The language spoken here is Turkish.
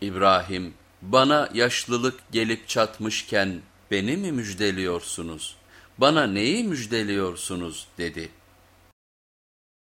İbrahim bana yaşlılık gelip çatmışken beni mi müjdeliyorsunuz? Bana neyi müjdeliyorsunuz dedi.